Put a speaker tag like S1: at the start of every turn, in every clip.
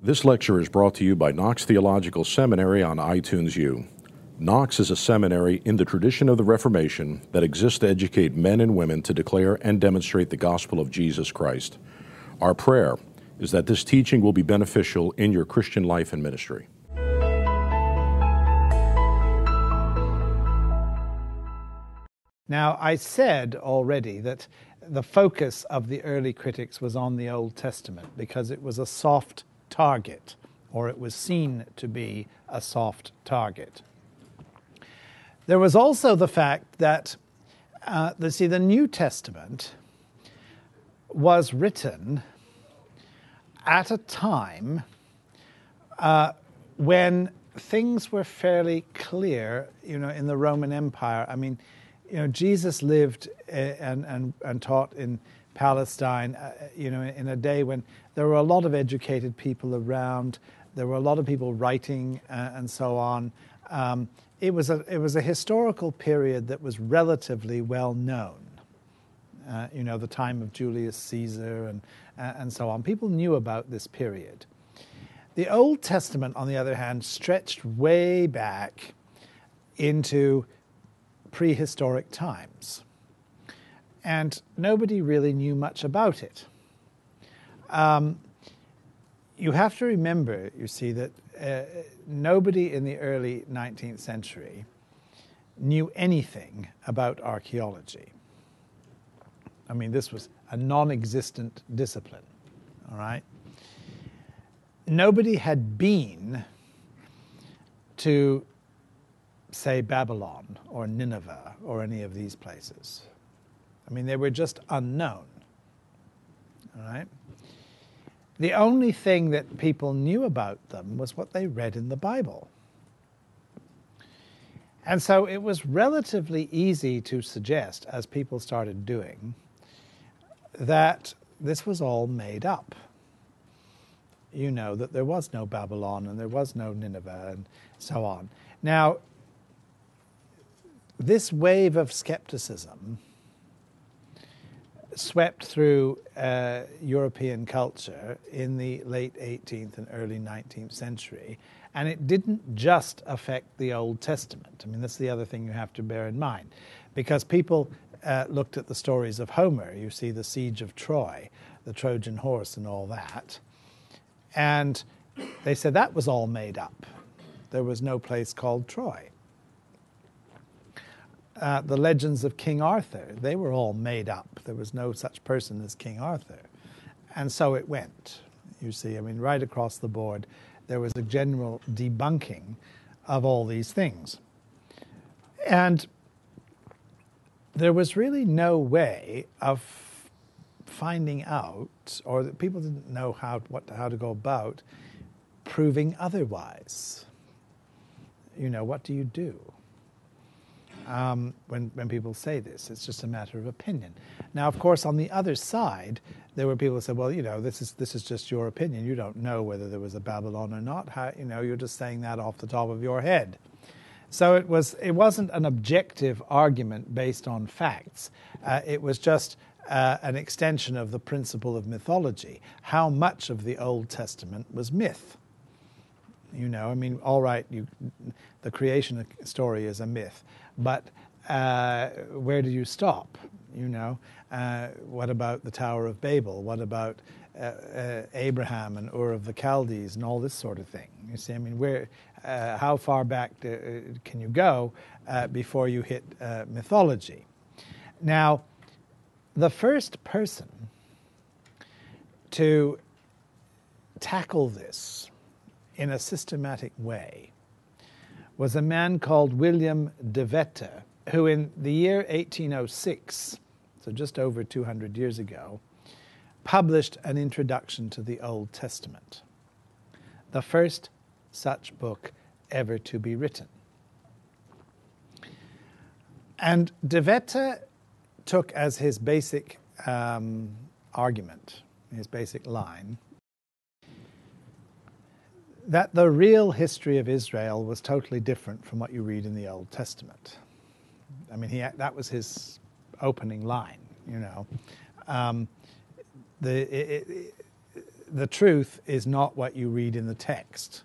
S1: This lecture is brought to you by Knox Theological Seminary on iTunes U. Knox is a seminary in the tradition of the Reformation that exists to educate men and women to declare and demonstrate the gospel of Jesus Christ. Our prayer is that this teaching will be beneficial in your Christian life and ministry.
S2: Now, I said already that the focus of the early critics was on the Old Testament because it was a soft target, or it was seen to be a soft target. There was also the fact that, uh, let's see, the New Testament was written at a time uh, when things were fairly clear, you know, in the Roman Empire. I mean, you know, Jesus lived uh, and, and, and taught in Palestine, uh, you know, in a day when there were a lot of educated people around, there were a lot of people writing uh, and so on. Um, it, was a, it was a historical period that was relatively well known. Uh, you know, the time of Julius Caesar and, uh, and so on. People knew about this period. The Old Testament, on the other hand, stretched way back into prehistoric times and nobody really knew much about it. Um, you have to remember, you see, that uh, nobody in the early 19th century knew anything about archaeology. I mean, this was a non existent discipline, all right? Nobody had been to, say, Babylon or Nineveh or any of these places. I mean, they were just unknown. All right? The only thing that people knew about them was what they read in the Bible. And so it was relatively easy to suggest, as people started doing, that this was all made up. You know, that there was no Babylon and there was no Nineveh and so on. Now, this wave of skepticism swept through uh, European culture in the late 18th and early 19th century. And it didn't just affect the Old Testament. I mean, that's the other thing you have to bear in mind. Because people uh, looked at the stories of Homer, you see the siege of Troy, the Trojan horse, and all that. And they said that was all made up. There was no place called Troy uh, the legends of King Arthur, they were all made up. There was no such person as King Arthur. And so it went, you see. I mean, right across the board, there was a general debunking of all these things. And there was really no way of finding out, or that people didn't know how, what, how to go about proving otherwise. You know, what do you do? Um, when, when people say this. It's just a matter of opinion. Now, of course, on the other side, there were people who said, well, you know, this is, this is just your opinion. You don't know whether there was a Babylon or not. How, you know, you're just saying that off the top of your head. So it, was, it wasn't an objective argument based on facts. Uh, it was just uh, an extension of the principle of mythology. How much of the Old Testament was myth? You know, I mean, all right, you, the creation story is a myth, but uh, where do you stop? You know, uh, what about the Tower of Babel? What about uh, uh Abraham and Ur of the Chaldees and all this sort of thing? You see, I mean, where, uh, how far back do, uh, can you go before you hit mythology? Now, the first person to tackle this in a systematic way was a man called William de Wette, who in the year 1806, so just over 200 years ago, published an introduction to the Old Testament, the first such book ever to be written. And de Wette took as his basic um, argument, his basic line, that the real history of Israel was totally different from what you read in the Old Testament. I mean, he, that was his opening line, you know. Um, the, it, it, the truth is not what you read in the text.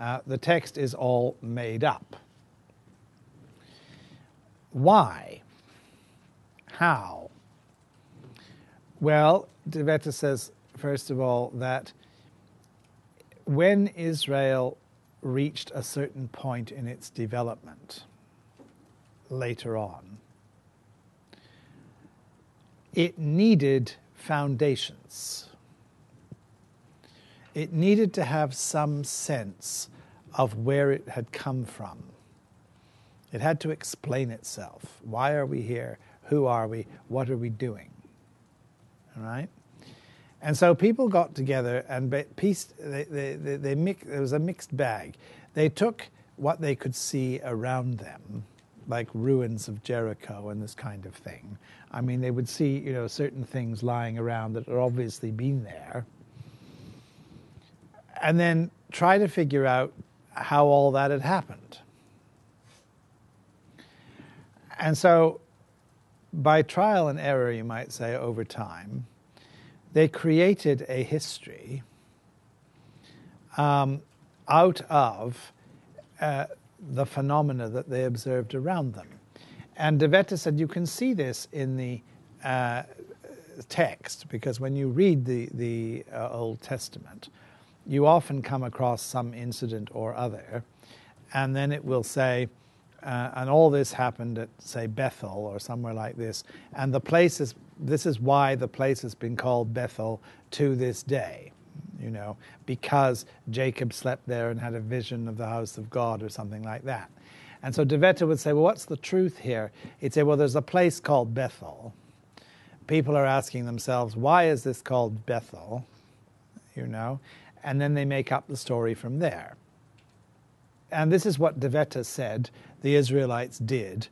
S2: Uh, the text is all made up. Why? How? Well, De Wette says, first of all, that when Israel reached a certain point in its development later on, it needed foundations. It needed to have some sense of where it had come from. It had to explain itself. Why are we here? Who are we? What are we doing? All right? And so people got together and pieced, they, they, they, they mix, it was a mixed bag. They took what they could see around them, like ruins of Jericho and this kind of thing. I mean, they would see, you know, certain things lying around that had obviously been there. And then try to figure out how all that had happened. And so, by trial and error, you might say, over time, they created a history um, out of uh, the phenomena that they observed around them. And De Wette said you can see this in the uh, text because when you read the, the uh, Old Testament, you often come across some incident or other, and then it will say, uh, and all this happened at, say, Bethel or somewhere like this, and the place is, this is why the place has been called Bethel to this day, you know, because Jacob slept there and had a vision of the house of God or something like that. And so De Wette would say, well, what's the truth here? He'd say, well, there's a place called Bethel. People are asking themselves, why is this called Bethel? You know, and then they make up the story from there. And this is what De Wette said the Israelites did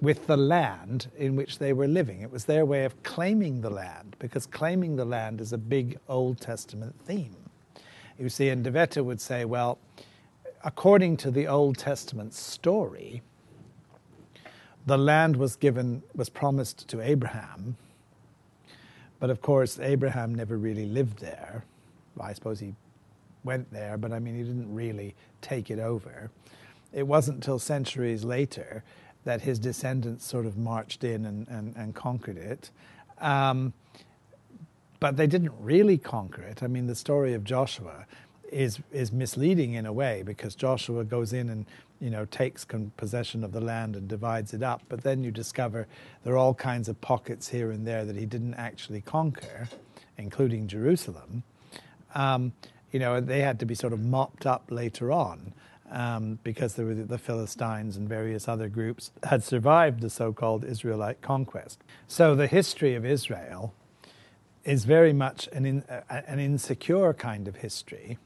S2: with the land in which they were living. It was their way of claiming the land, because claiming the land is a big Old Testament theme. You see, and De Wette would say, well, according to the Old Testament story, the land was given, was promised to Abraham, but of course, Abraham never really lived there. Well, I suppose he went there, but I mean, he didn't really take it over. It wasn't until centuries later that his descendants sort of marched in and, and, and conquered it. Um, but they didn't really conquer it. I mean, the story of Joshua is is misleading in a way because Joshua goes in and you know takes possession of the land and divides it up, but then you discover there are all kinds of pockets here and there that he didn't actually conquer, including Jerusalem. Um, you know, they had to be sort of mopped up later on. Um, because the, the Philistines and various other groups had survived the so called Israelite conquest. So the history of Israel is very much an, in, uh, an insecure kind of history.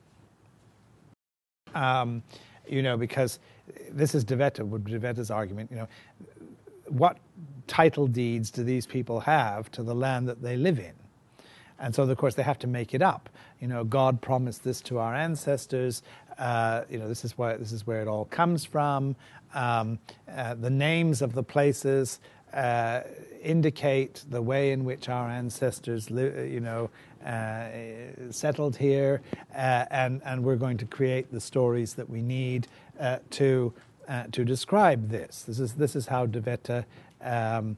S2: Um, you know, because this is De Wette, De argument, you know, what title deeds do these people have to the land that they live in? And so, of course, they have to make it up. You know, God promised this to our ancestors. Uh, you know, this is where this is where it all comes from. Um, uh, the names of the places uh, indicate the way in which our ancestors, li- you know, uh, settled here, uh, and and we're going to create the stories that we need uh, to to describe this. This is this is how De Wette um,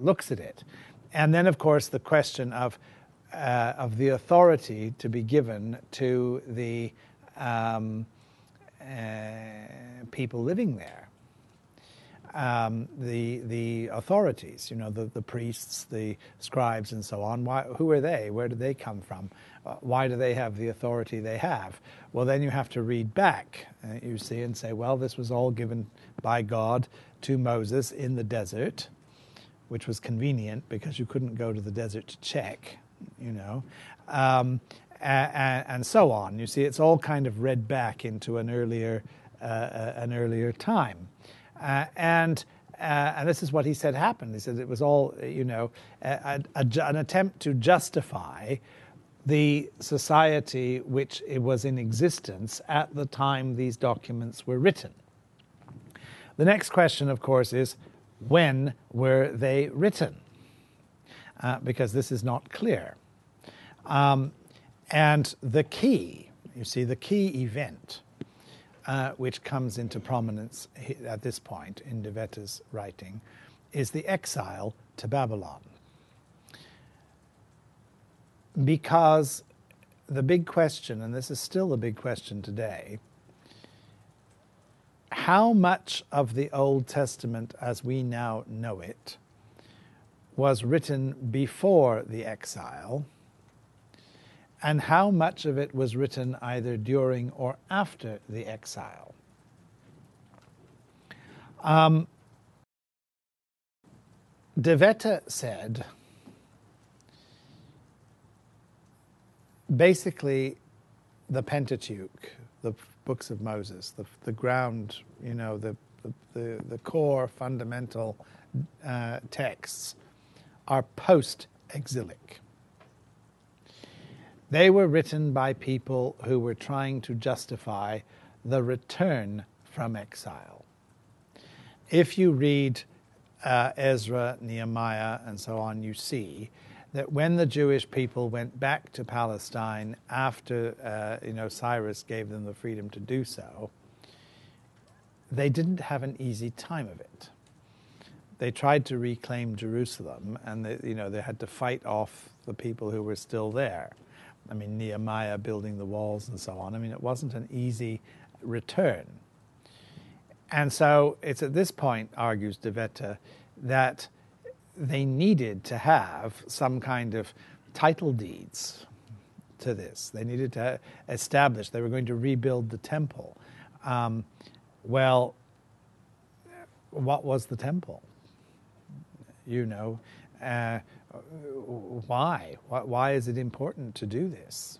S2: looks at it. And then, of course, the question of, uh, of the authority to be given to the um, uh, people living there. Um, the the authorities, you know, the, the priests, the scribes, and so on. Why, who are they? Where do they come from? Uh, why do they have the authority they have? Well, then you have to read back, uh, you see, and say, well, this was all given by God to Moses in the desert, which was convenient because you couldn't go to the desert to check, you know, um, and, and, so on. You see, it's all kind of read back into an earlier, uh, uh, an earlier time, uh, and. Uh, and this is what he said happened. He said it was all, you know, a, a, an attempt to justify the society which it was in existence at the time these documents were written. The next question, of course, is when were they written? Uh, because this is not clear. Um, and the key, you see, the key event uh, which comes into prominence at this point in De Wette's writing is the exile to Babylon. Because the big question, and this is still a big question today, how much of the Old Testament as we now know it was written before the exile, and how much of it was written either during or after the exile? Um, De Wette said basically the Pentateuch, the books of Moses, the, the ground, you know, the, the, the core fundamental uh, texts are post exilic. They were written by people who were trying to justify the return from exile. If you read uh, Ezra, Nehemiah, and so on, you see that when the Jewish people went back to Palestine after uh, you know Cyrus gave them the freedom to do so, they didn't have an easy time of it. They tried to reclaim Jerusalem, and they, you know they had to fight off the people who were still there. I mean Nehemiah building the walls and so on. I mean it wasn't an easy return. And so it's at this point, argues De Wette, that they needed to have some kind of title deeds to this. They needed to establish, they were going to rebuild the temple. Um, well, what was the temple? You know, uh, why? Why is it important to do this?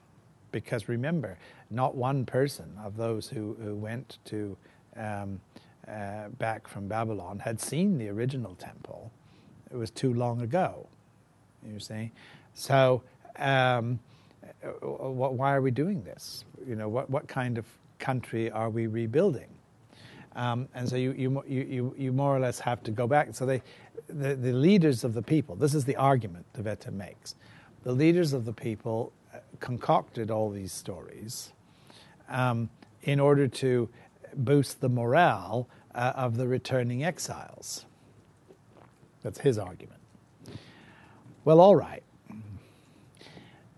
S2: Because remember, not one person of those who, who went to um, uh, back from Babylon had seen the original temple it was too long ago. You see, so um, why are we doing this? You know, what what kind of country are we rebuilding? Um, and so you, you, you, you more or less have to go back. So they, the, the leaders of the people, this is the argument De Wette makes. The leaders of the people uh, concocted all these stories um, in order to boost the morale uh, of the returning exiles. That's his argument. Well, all right.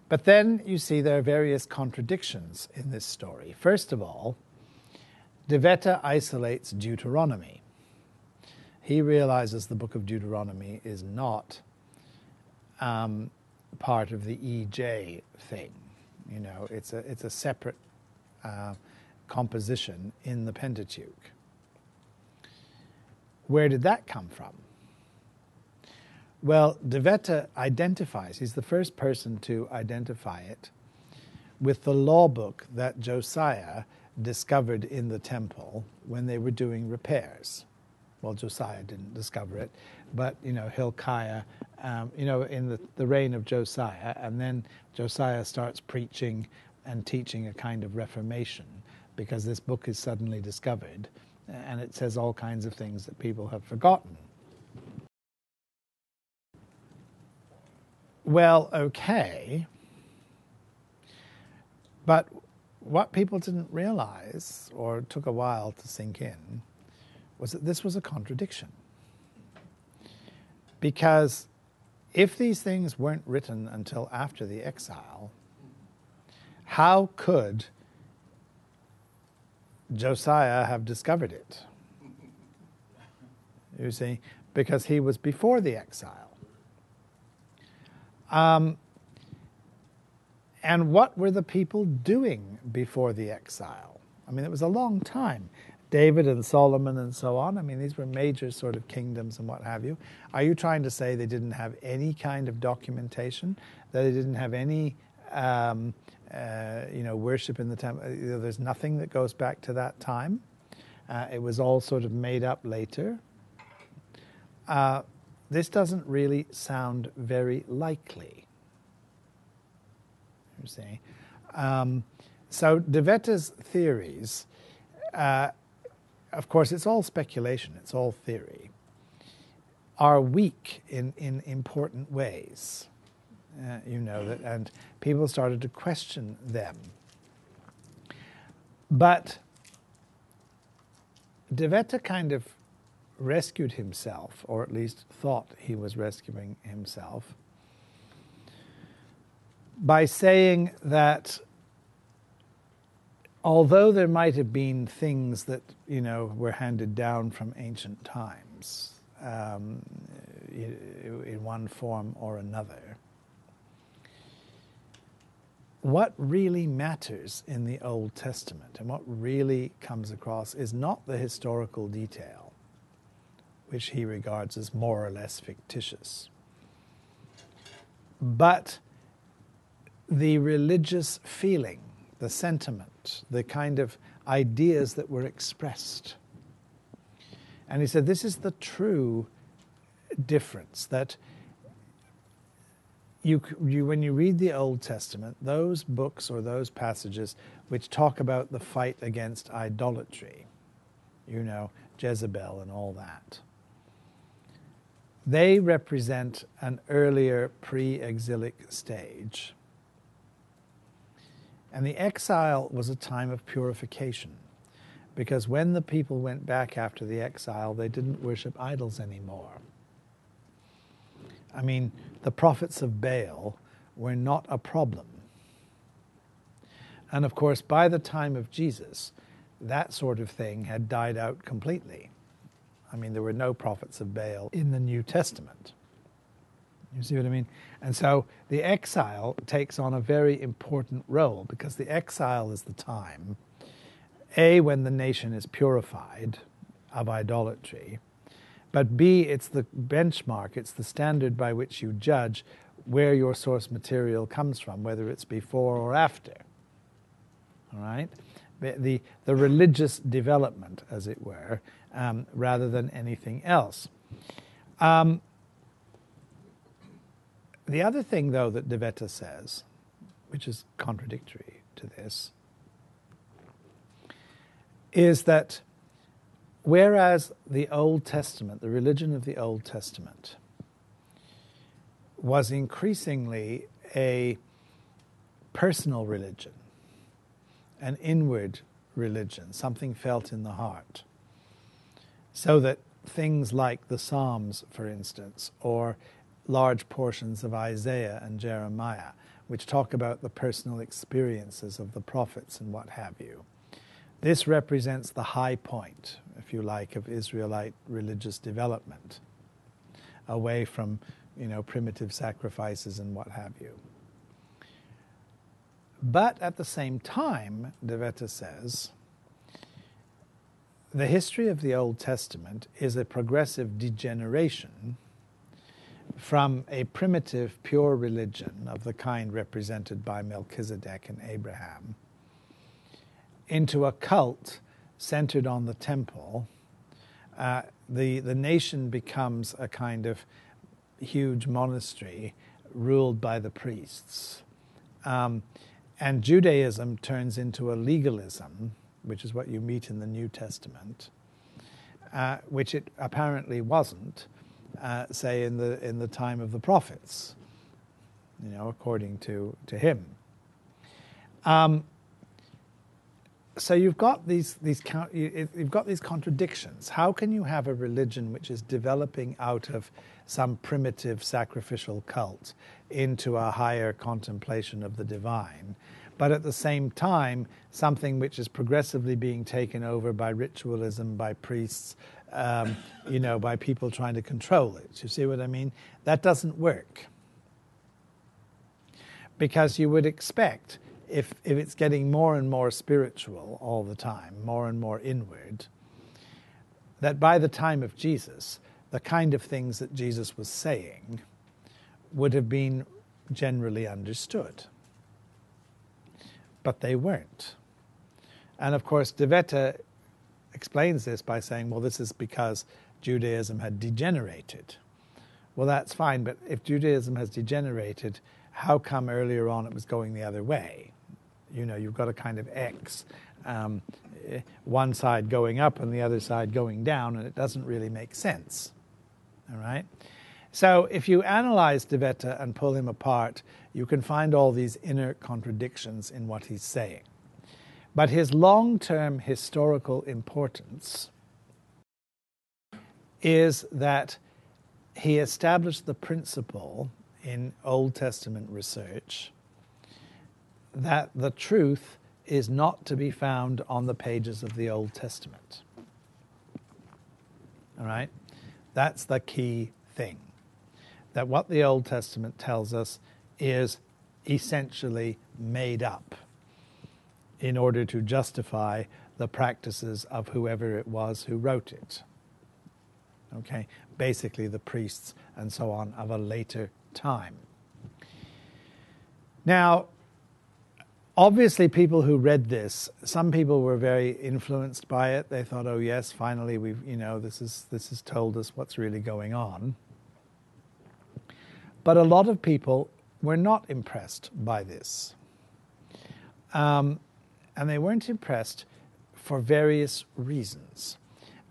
S2: But then you see there are various contradictions in this story. First of all, De Wette isolates Deuteronomy. He realizes the book of Deuteronomy is not um, part of the EJ thing. You know, it's a, it's a separate uh, composition in the Pentateuch. Where did that come from? Well, De Wette identifies, he's the first person to identify it with the law book that Josiah discovered in the temple when they were doing repairs. Well, Josiah didn't discover it, but you know Hilkiah, um, you know, in the, the reign of Josiah, and then Josiah starts preaching and teaching a kind of reformation because this book is suddenly discovered, and it says all kinds of things that people have forgotten. well, okay. But what people didn't realize, or took a while to sink in, was that this was a contradiction. Because if these things weren't written until after the exile, how could Josiah have discovered it? You see, because he was before the exile. Um, and what were the people doing before the exile? I mean, it was a long time. David and Solomon and so on. I mean, these were major sort of kingdoms and what have you. Are you trying to say they didn't have any kind of documentation? That they didn't have any, um, uh, you know, worship in the temple? There's nothing that goes back to that time. Uh, it was all sort of made up later. Uh, this doesn't really sound very likely. Um, so De Wette's theories, uh, of course, it's all speculation, it's all theory, are weak in, in important ways. uh, you know, that, and people started to question them. But De Wette kind of rescued himself, or at least thought he was rescuing himself, by saying that although there might have been things that you know were handed down from ancient times um, in one form or another, what really matters in the Old Testament and what really comes across is not the historical detail, which he regards as more or less fictitious, but the religious feeling, the sentiment, the kind of ideas that were expressed. And he said, This is the true difference that you, you, when you read the Old Testament, those books or those passages which talk about the fight against idolatry, you know, Jezebel and all that, they represent an earlier pre exilic stage. And the exile was a time of purification because when the people went back after the exile, they didn't worship idols anymore. I mean, the prophets of Baal were not a problem. And of course, by the time of Jesus, that sort of thing had died out completely. I mean, there were no prophets of Baal in the New Testament. You see what I mean? And so the exile takes on a very important role because the exile is the time, A, when the nation is purified of idolatry, but B, it's the benchmark, it's the standard by which you judge where your source material comes from, whether it's before or after. All right? The, the religious development, as it were, um, rather than anything else. Um, the other thing, though, that De Wette says, which is contradictory to this, is that Whereas the Old Testament, the religion of the Old Testament, was increasingly a personal religion, an inward religion, something felt in the heart. So that things like the Psalms, for instance, or large portions of Isaiah and Jeremiah, which talk about the personal experiences of the prophets and what have you, this represents the high point, if you like, of Israelite religious development, away from you know, primitive sacrifices and what have you. But at the same time, De Wette says, the history of the Old Testament is a progressive degeneration from a primitive, pure religion of the kind represented by Melchizedek and Abraham into a cult centered on the temple, uh, the, the nation becomes a kind of huge monastery ruled by the priests. Um, and Judaism turns into a legalism, which is what you meet in the New Testament, uh, which it apparently wasn't, uh, say, in the, in the time of the prophets, you know, according to, to him. Um, so you've got these these you've got these contradictions. How can you have a religion which is developing out of some primitive sacrificial cult into a higher contemplation of the divine, but at the same time something which is progressively being taken over by ritualism, by priests, um, you know, by people trying to control it? You see what I mean? That doesn't work because you would expect if, if it's getting more and more spiritual all the time, more and more inward, that by the time of Jesus, the kind of things that Jesus was saying would have been generally understood. But they weren't. And of course, De Wette explains this by saying, well, this is because Judaism had degenerated. Well, that's fine, but if Judaism has degenerated, how come earlier on it was going the other way? you know, you've got a kind of X, um, one side going up and the other side going down, and it doesn't really make sense. All right? So if you analyze De Wette and pull him apart, you can find all these inner contradictions in what he's saying. But his long term historical importance is that he established the principle in Old Testament research that the truth is not to be found on the pages of the Old Testament. All right? That's the key thing that what the Old Testament tells us is essentially made up in order to justify the practices of whoever it was who wrote it. Okay, basically the priests and so on of a later time. Now, obviously, people who read this, some people were very influenced by it. They thought, "Oh yes, finally we've you know this is this has told us what's really going on." But a lot of people were not impressed by this. Um, and they weren't impressed for various reasons.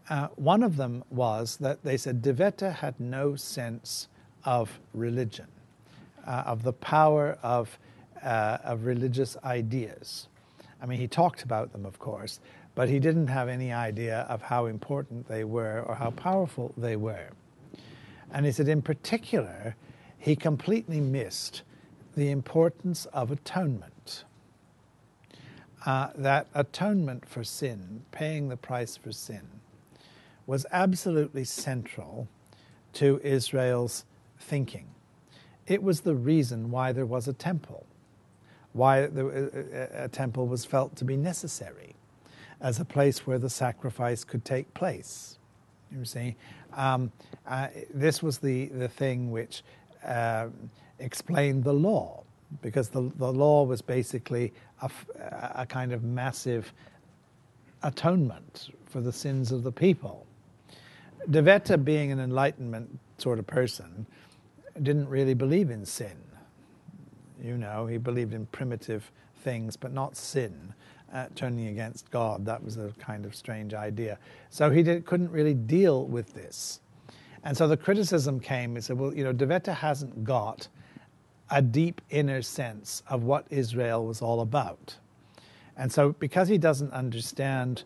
S2: Uh, one of them was that they said De Wette had no sense of religion, uh, of the power of, uh, of religious ideas. I mean, he talked about them, of course, but he didn't have any idea of how important they were or how powerful they were. And he said, in particular, he completely missed the importance of atonement. Uh, that atonement for sin, paying the price for sin, was absolutely central to Israel's thinking. It was the reason why there was a temple, why uh, uh, a temple was felt to be necessary as a place where the sacrifice could take place. You see, um, uh, this was the, the thing which uh, explained the law, because the, the law was basically a, a kind of massive atonement for the sins of the people. De Wette, being an Enlightenment sort of person, didn't really believe in sin. You know, he believed in primitive things, but not sin, uh, turning against God. That was a kind of strange idea. So he did, couldn't really deal with this. And so the criticism came, he said, well, you know, De hasn't got a deep inner sense of what Israel was all about. And so because he doesn't understand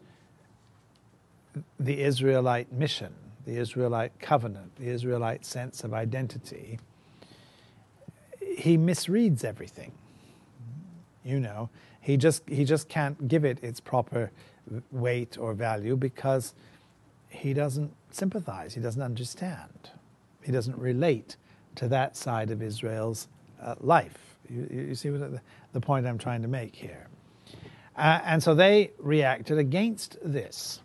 S2: the Israelite mission, the Israelite covenant, the Israelite sense of identity, he misreads everything. You know, he just he just can't give it its proper weight or value because he doesn't sympathize, he doesn't understand, he doesn't relate to that side of Israel's uh, life. You, you see what the, the, point I'm trying to make here. Uh, and so they reacted against this.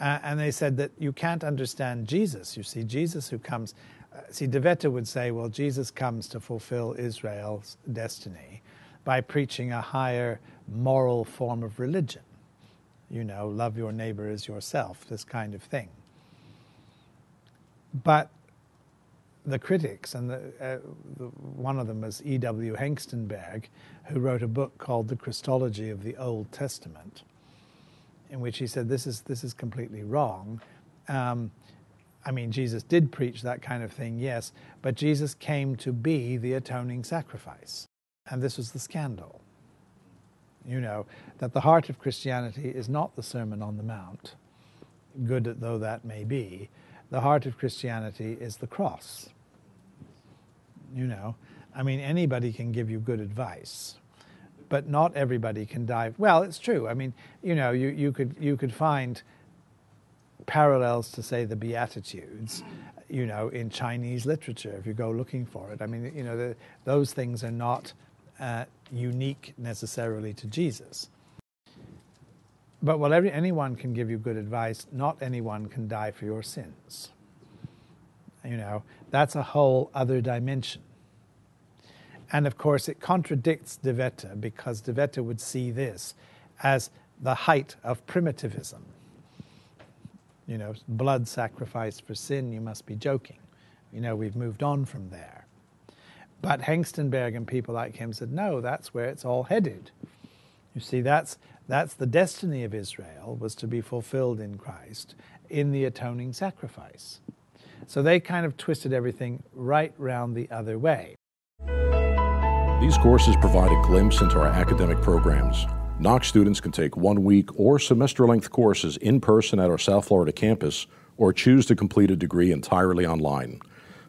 S2: Uh, and they said that you can't understand Jesus. You see, Jesus who comes, uh, see, De Wette would say, well, Jesus comes to fulfill Israel's destiny by preaching a higher moral form of religion you know, love your neighbor as yourself, this kind of thing. But the critics, and the, uh, the, one of them was E.W. Hengstenberg, who wrote a book called The Christology of the Old Testament, in which he said this is, this is completely wrong. Um, I mean, Jesus did preach that kind of thing, yes, but Jesus came to be the atoning sacrifice. And this was the scandal you know, that the heart of Christianity is not the Sermon on the Mount, good though that may be. The heart of Christianity is the cross. You know, I mean, anybody can give you good advice, but not everybody can dive. Well, it's true. I mean, you know, you, you could you could find parallels to say the Beatitudes, you know, in Chinese literature if you go looking for it. I mean, you know, the, those things are not uh, unique necessarily to Jesus. But while every, anyone can give you good advice, not anyone can die for your sins. You know, that's a whole other dimension. And of course, it contradicts De Wette because De Wette would see this as the height of primitivism. You know, blood sacrifice for sin, you must be joking. You know, we've moved on from there. But Hengstenberg and people like him said, no, that's where it's all headed. You see, that's, that's the destiny of Israel was to be fulfilled in Christ in the atoning sacrifice. So they kind of twisted everything right round the other way.
S1: These courses provide a glimpse into our academic programs. Knox students can take one week or semester length courses in person at our South Florida campus or choose to complete a degree entirely online.